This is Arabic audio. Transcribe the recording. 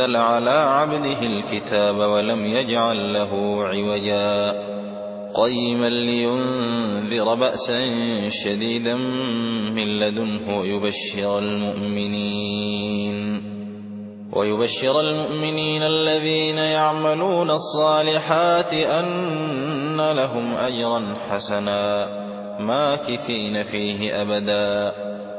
على عبده الكتاب ولم يجعل له عوجا. قيما لينذر بأسا شديدا من لدنه يبشر المؤمنين. ويبشر المؤمنين الذين يعملون الصالحات أن لهم أجرا حسنا ماكثين فيه أبدا.